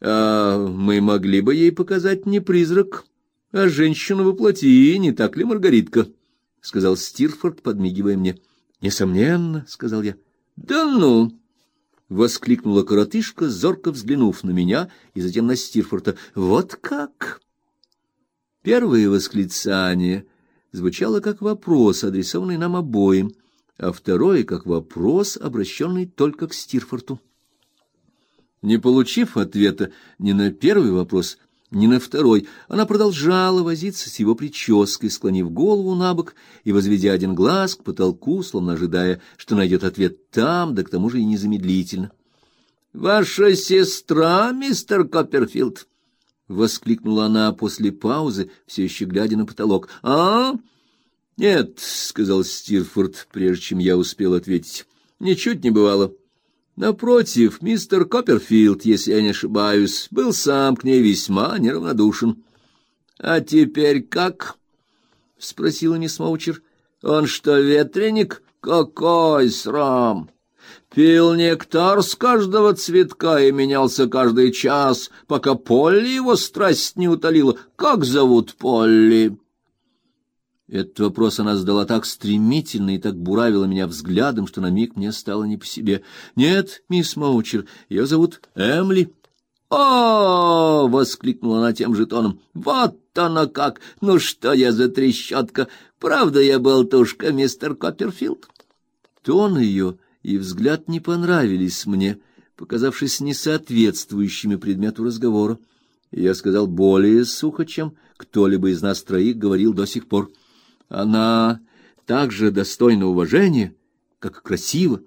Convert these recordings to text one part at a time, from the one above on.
А мы могли бы ей показать не призрак, а женщину воплоти, не так ли, Маргаритка? — сказал Стирфорд, подмигивая мне. — Несомненно, — сказал я. — Да ну! — воскликнула коротышка, зорко взглянув на меня и затем на Стирфорда. — Вот как! Первое восклицание звучало как вопрос, адресованный нам обоим, а второе — как вопрос, обращенный только к Стирфорту. Не получив ответа ни на первый вопрос, ни на второй, она продолжала возиться с его прической, склонив голову на бок и возведя один глаз к потолку, словно ожидая, что найдет ответ там, да к тому же и незамедлительно. — Ваша сестра, мистер Копперфилд? — воскликнула она после паузы, все еще глядя на потолок. — А? — Нет, — сказал Стирфорд, прежде чем я успел ответить. — Ничуть не бывало. — Напротив, мистер Копперфилд, если я не ошибаюсь, был сам к ней весьма неравнодушен. — А теперь как? — спросила мисс Моучер. — Он что, ветреник? Какой срам! Пил нектар с каждого цветка и менялся каждый час, пока Полли его страсть не утолила. Как зовут Полли? Этот вопрос она задала так стремительно и так буравила меня взглядом, что на миг мне стало не по себе. «Нет, мисс Моучер, ее зовут Эмли». «О!» — воскликнула она тем же тоном. «Вот она как! Ну что я за трещотка! Правда я болтушка, мистер Копперфилд?» Тон ее и взгляд не понравились мне, показавшись несоответствующими предмету разговора. Я сказал более сухо, чем кто-либо из нас троих говорил до сих пор. Она также достойна уважения, как красива,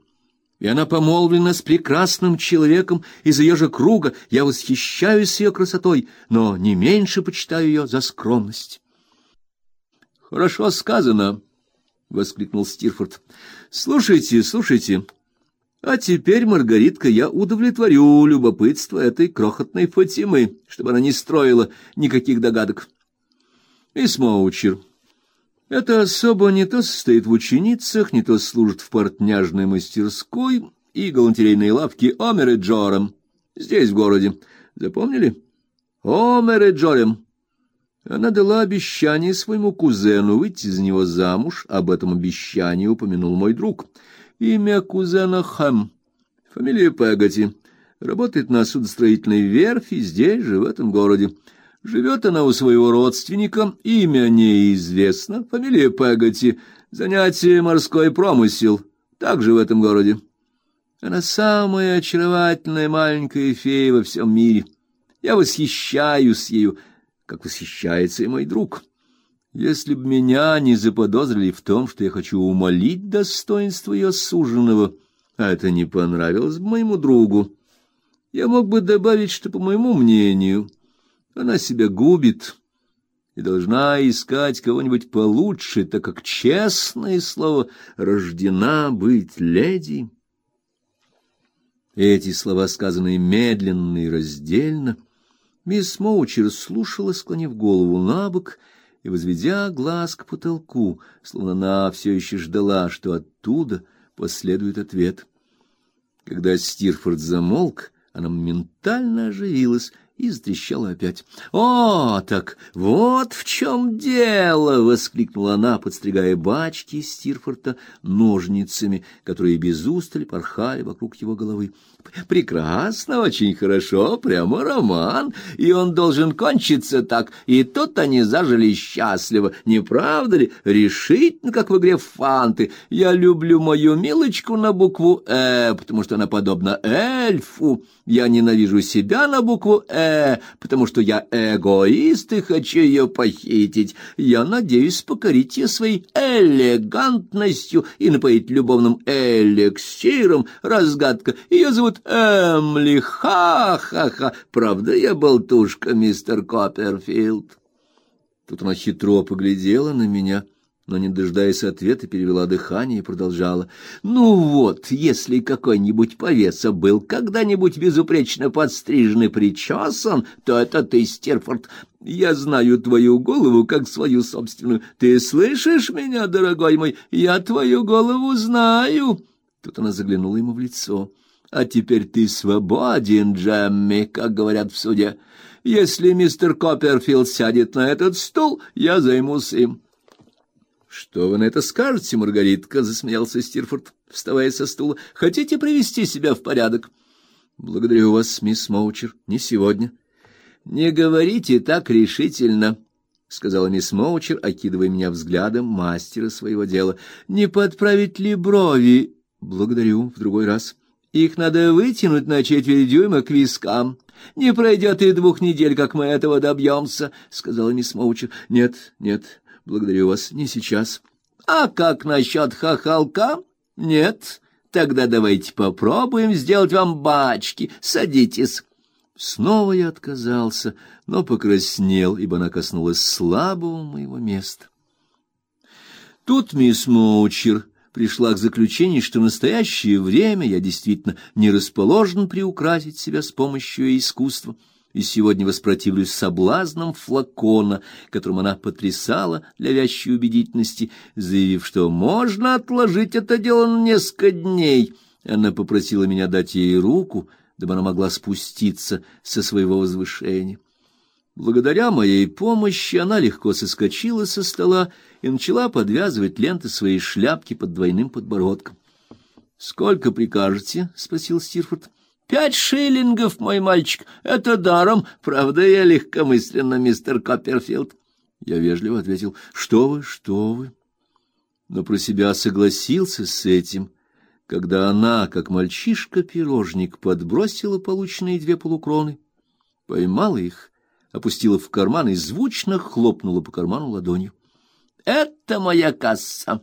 и она помолвлена с прекрасным человеком из ее же круга. Я восхищаюсь ее красотой, но не меньше почитаю ее за скромность. Хорошо сказано, воскликнул Стирфорд. Слушайте, слушайте. А теперь, Маргаритка, я удовлетворю любопытство этой крохотной Фатимы, чтобы она не строила никаких догадок. И Смоучер, эта особа не то состоит в ученицах, не то служит в портняжной мастерской и галантерейной лавке Омер и Джорем, здесь, в городе. Запомнили? Омер и Джорем. Она дала обещание своему кузену выйти за него замуж, об этом обещании упомянул мой друг. Имя кузена Хэм, фамилия Пегати. Работает на судостроительной верфи здесь же, в этом городе. Живет она у своего родственника, имя неизвестно, фамилия Пегати, занятие морской промысел, также в этом городе. Она самая очаровательная маленькая фея во всем мире. Я восхищаюсь ею, как восхищается и мой друг. Если бы меня не заподозрили в том, что я хочу умолить достоинство ее суженого, а это не понравилось бы моему другу, я мог бы добавить, что, по моему мнению, она себя губит и должна искать кого-нибудь получше, так как, честное слово, рождена быть леди. Эти слова, сказанные медленно и раздельно, мисс Моучер слушала, склонив голову на бок и возведя глаз к потолку, словно она все еще ждала, что оттуда последует ответ. Когда Стирфорд замолк, она моментально оживилась и затрещала опять. «О, так вот в чем дело!» — воскликнула она, подстригая бачки Стирфорта ножницами, которые без устали порхали вокруг его головы. «Прекрасно, очень хорошо, прямо роман, и он должен кончиться так, и тут они зажили счастливо, не правда ли? Решительно, как в игре фанты. Я люблю мою милочку на букву «э», потому что она подобна эльфу. Я ненавижу себя на букву «э», потому что я эгоист и хочу ее похитить. Я надеюсь покорить ее своей элегантностью и напоить любовным эликсиром. Разгадка. Ее зовут Эмли. Ха-ха-ха. Правда, я болтушка, мистер Копперфилд? Тут она хитро поглядела на меня — но, не дожидаясь ответа, перевела дыхание и продолжала. «Ну вот, если какой-нибудь повеса был когда-нибудь безупречно подстрижен и причесан, то это ты, Стерфорд. Я знаю твою голову как свою собственную. Ты слышишь меня, дорогой мой? Я твою голову знаю!» Тут она заглянула ему в лицо. А теперь ты свободен, Джемми, как говорят в суде. Если мистер Копперфилд сядет на этот стул, я займусь им. Что вы на это скажете, Маргаритка, засмеялся Стирфорд, вставая со стула. Хотите привести себя в порядок? Благодарю вас, мисс Моучер. Не сегодня. Не говорите так решительно, сказала мисс Моучер, окидывая меня взглядом мастера своего дела. Не подправить ли брови? Благодарю, в другой раз. Их надо вытянуть на четверть дюйма к вискам. Не пройдет и двух недель, как мы этого добьемся, — сказала мисс Моучер. — Нет, нет, благодарю вас, не сейчас. — А как насчет хохолка? — Нет. Тогда давайте попробуем сделать вам бачки. Садитесь. Снова я отказался, но покраснел, ибо она коснулась слабого моего места. Тут мисс Моучер пришла к заключению, что в настоящее время я действительно не расположен приукрасить себя с помощью искусства, и сегодня воспротивлюсь соблазнам флакона, которым она потрясала для вящей убедительности, заявив, что можно отложить это дело на несколько дней. Она попросила меня дать ей руку, дабы она могла спуститься со своего возвышения. Благодаря моей помощи она легко соскочила со стола и начала подвязывать ленты своей шляпки под двойным подбородком. Сколько прикажете? спросил Стирфорд. Пять шиллингов, мой мальчик. Это даром, правда, я легкомысленно, мистер Копперфилд. Я вежливо ответил: "Что вы, что вы?" Но про себя согласился с этим, когда она, как мальчишка-пирожник, подбросила полученные две полукроны, поймала их опустила в карман и звучно хлопнула по карману ладонью. Это моя касса,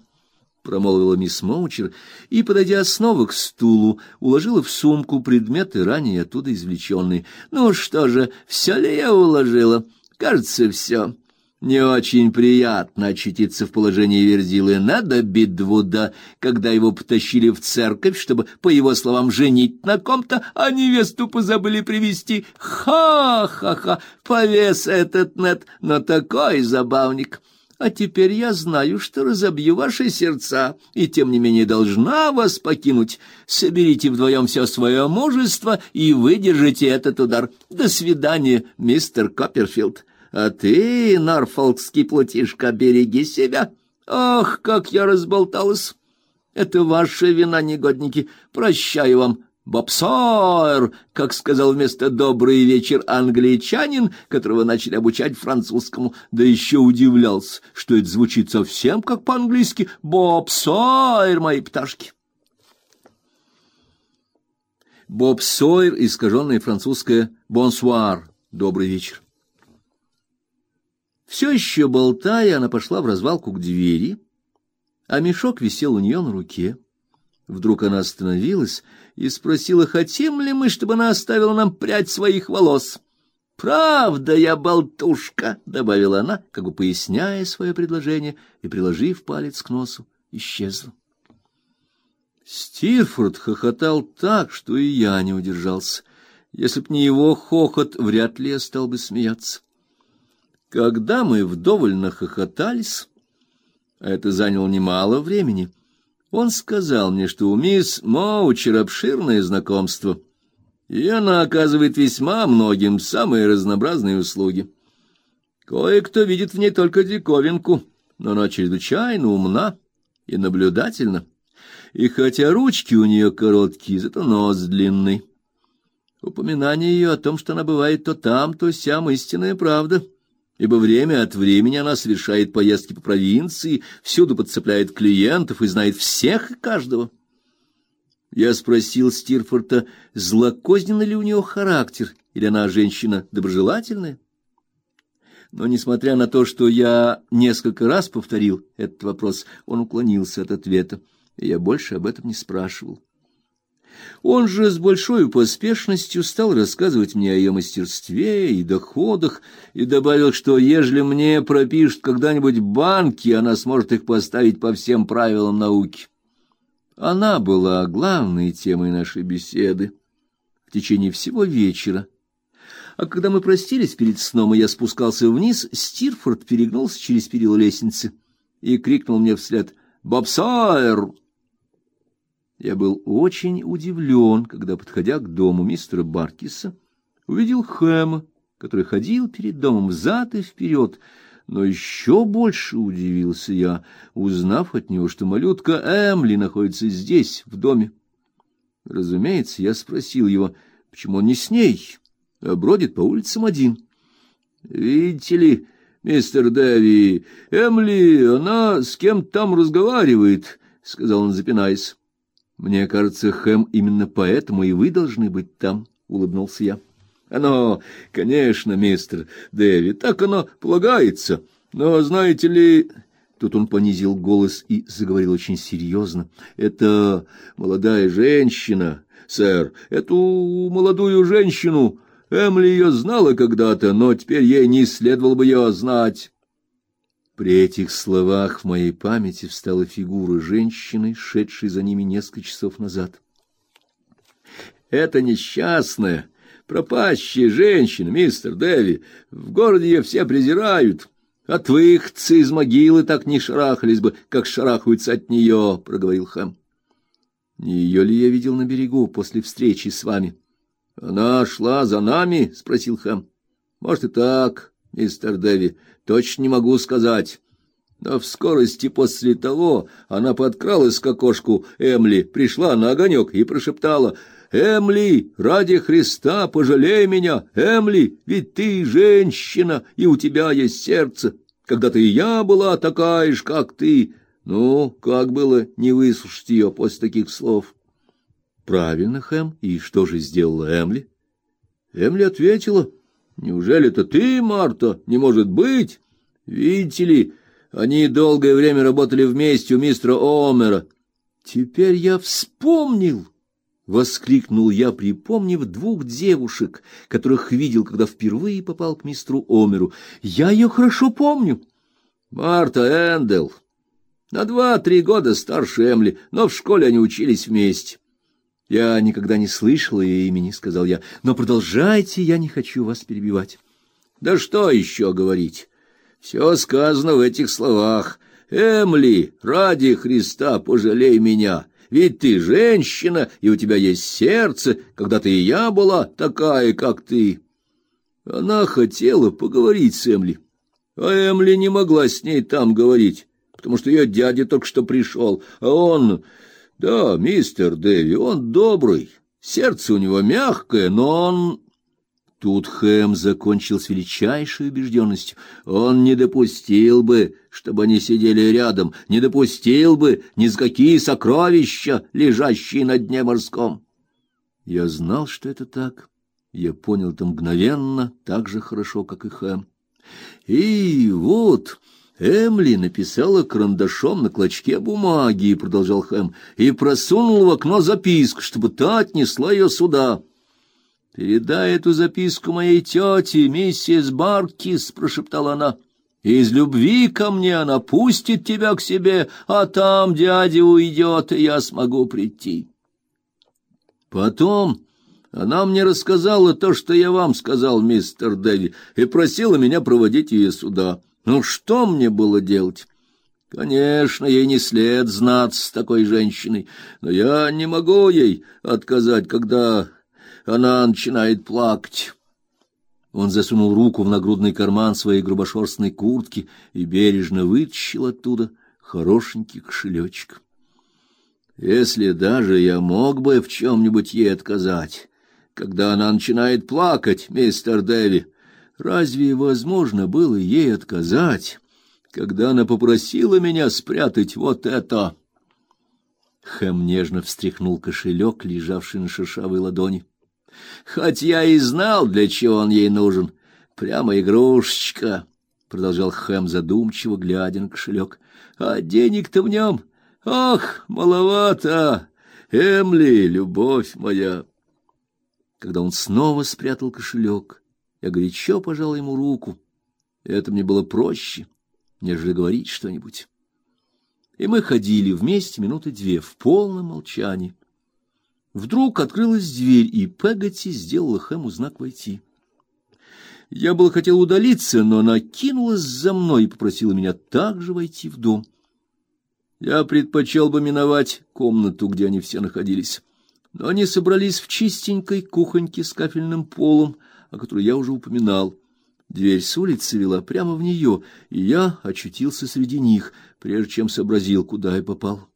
промолвила мисс Моучер и, подойдя снова к стулу, уложила в сумку предметы ранее оттуда извлеченные. Ну что же, все ли я уложила? Кажется, все. Не очень приятно очутиться в положении Верзилы надо Бидвуда, когда его потащили в церковь, чтобы, по его словам, женить на ком-то, а невесту позабыли привести. Ха-ха-ха! Повес этот нет, но такой забавник. А теперь я знаю, что разобью ваши сердца, и тем не менее должна вас покинуть. Соберите вдвоем все свое мужество и выдержите этот удар. До свидания, мистер Копперфилд. А ты, норфолкский плутишка, береги себя. Ах, как я разболталась! Это ваша вина, негодники. Прощаю вам, Боб Сойер, как сказал вместо «добрый вечер» англичанин, которого начали обучать французскому, да еще удивлялся, что это звучит совсем как по-английски «Боб Сойер, мои пташки». Боб Сойер, искаженное французское «бонсуар», «добрый вечер». Все еще болтая, она пошла в развалку к двери, а мешок висел у нее на руке. Вдруг она остановилась и спросила, хотим ли мы, чтобы она оставила нам прядь своих волос. «Правда я болтушка», — добавила она, как бы поясняя свое предложение, и, приложив палец к носу, исчезла. Стирфорд хохотал так, что и я не удержался. Если б не его хохот, вряд ли я стал бы смеяться. Когда мы вдоволь нахохотались, а это заняло немало времени, он сказал мне, что у мисс Моучер обширное знакомство, и она оказывает весьма многим самые разнообразные услуги. Кое-кто видит в ней только диковинку, но она чрезвычайно умна и наблюдательна. И хотя ручки у нее короткие, зато нос длинный. Упоминание ее о том, что она бывает то там, то сям, истинная правда — ибо время от времени она совершает поездки по провинции, всюду подцепляет клиентов и знает всех и каждого. Я спросил Стирфорта, злокозненный ли у нее характер, или она женщина доброжелательная. Но, несмотря на то, что я несколько раз повторил этот вопрос, он уклонился от ответа, и я больше об этом не спрашивал. Он же с большой поспешностью стал рассказывать мне о ее мастерстве и доходах и добавил, что ежели мне пропишут когда-нибудь банки, она сможет их поставить по всем правилам науки. Она была главной темой нашей беседы в течение всего вечера. А когда мы простились перед сном, и я спускался вниз, Стирфорд перегнулся через перила лестницы и крикнул мне вслед: "Боб Сойер!" Я был очень удивлен, когда, подходя к дому мистера Баркиса, увидел Хэма, который ходил перед домом взад и вперед, но еще больше удивился я, узнав от него, что малютка Эмли находится здесь, в доме. Разумеется, я спросил его, почему он не с ней, а бродит по улицам один. Видите ли, мистер Дэви, Эмли, она с кем там разговаривает, сказал он, запинаясь. Мне кажется, Хэм, именно поэтому и вы должны быть там, улыбнулся я. Оно, конечно, мистер Дэви, так оно полагается. Но знаете ли, тут он понизил голос и заговорил очень серьезно. Это молодая женщина, сэр. Эту молодую женщину Эмли ее знала когда-то, но теперь ей не следовало бы ее знать. При этих словах в моей памяти встала фигура женщины, шедшей за ними несколько часов назад. Это несчастная, пропащая женщина, мистер Дэви. В городе ее все презирают. От выходцы из могилы так не шарахались бы, как шарахаются от нее, — проговорил Хэм. — Не ее ли я видел на берегу после встречи с вами? — Она шла за нами? — спросил Хэм. — Может, и так, мистер Дэви, точно не могу сказать. Но в скорости после того она подкралась к окошку Эмли, пришла на огонек и прошептала — Эмли, ради Христа, пожалей меня, Эмли, ведь ты женщина, и у тебя есть сердце. Когда-то и я была такая же, как ты. Ну, как было не выслушать ее после таких слов? Правильно, Хэм. И что же сделала Эмли? Эмли ответила: "Неужели это ты, Марта? Не может быть. Видите ли, они долгое время работали вместе у мистера Омера. Теперь я вспомнил воскликнул я, припомнив двух девушек, которых видел, когда впервые попал к мистеру Омеру. Я ее хорошо помню. Марта Эндел. На два-три года старше Эмли, но в школе они учились вместе. Я никогда не слышал ее имени, сказал я. Но продолжайте, я не хочу вас перебивать. Да что еще говорить? Все сказано в этих словах. Эмли, ради Христа, пожалей меня. Ведь ты женщина, и у тебя есть сердце, когда-то и я была такая, как ты. Она хотела поговорить с Эмли, а Эмли не могла с ней там говорить, потому что ее дядя только что пришел, а он... Да, мистер Дэви, он добрый, сердце у него мягкое, но он... Тут Хэм закончил с величайшей убежденностью. Он не допустил бы, чтобы они сидели рядом, не допустил бы ни за какие сокровища, лежащие на дне морском. Я знал, что это так. Я понял это мгновенно, так же хорошо, как и Хэм. И вот Эмли написала карандашом на клочке бумаги, продолжал Хэм, и просунула в окно записку, чтобы та отнесла ее сюда. Передай эту записку моей тете, миссис Баркис, прошептала она. Из любви ко мне она пустит тебя к себе, а там дядя уйдет, и я смогу прийти. Потом она мне рассказала то, что я вам сказал, мистер Дэви, и просила меня проводить ее сюда. Ну что мне было делать? Конечно, ей не след знаться с такой женщиной, но я не могу ей отказать, когда она начинает плакать. Он засунул руку в нагрудный карман своей грубошерстной куртки и бережно вытащил оттуда хорошенький кошелечек. Если даже я мог бы в чем-нибудь ей отказать, когда она начинает плакать, мистер Дэви, разве возможно было ей отказать, когда она попросила меня спрятать вот это? Хэм нежно встряхнул кошелек, лежавший на шершавой ладони. Хоть я и знал, для чего он ей нужен. Прямо игрушечка, — продолжал Хэм задумчиво, глядя на кошелек. А денег-то в нем, ах, маловато. Эмли, любовь моя. Когда он снова спрятал кошелек, я горячо пожал ему руку. Это мне было проще, нежели говорить что-нибудь. И мы ходили вместе минуты две в полном молчании. Вдруг открылась дверь, и Пегати сделала Хэму знак войти. Я был хотел удалиться, но она кинулась за мной и попросила меня также войти в дом. Я предпочел бы миновать комнату, где они все находились. Но они собрались в чистенькой кухоньке с кафельным полом, о которой я уже упоминал. Дверь с улицы вела прямо в нее, и я очутился среди них, прежде чем сообразил, куда я попал.